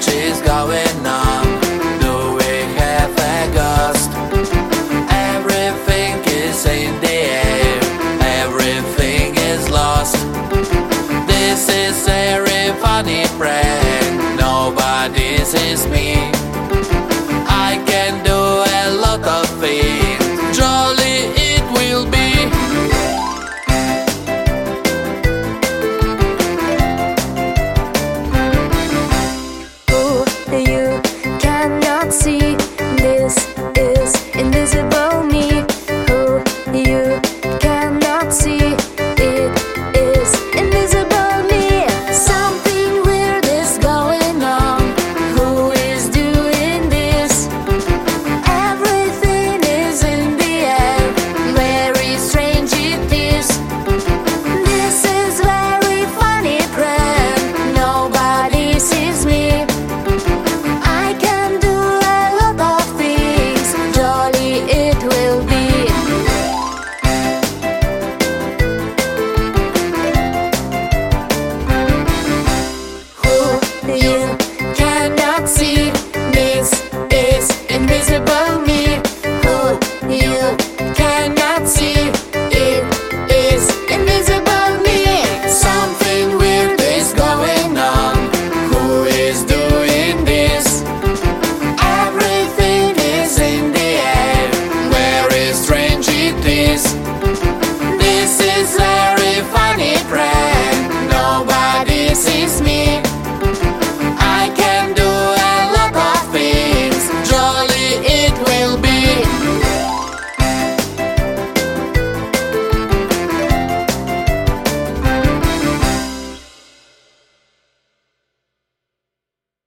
she's going on a. Everything is in the air, everything is lost. This is a funny.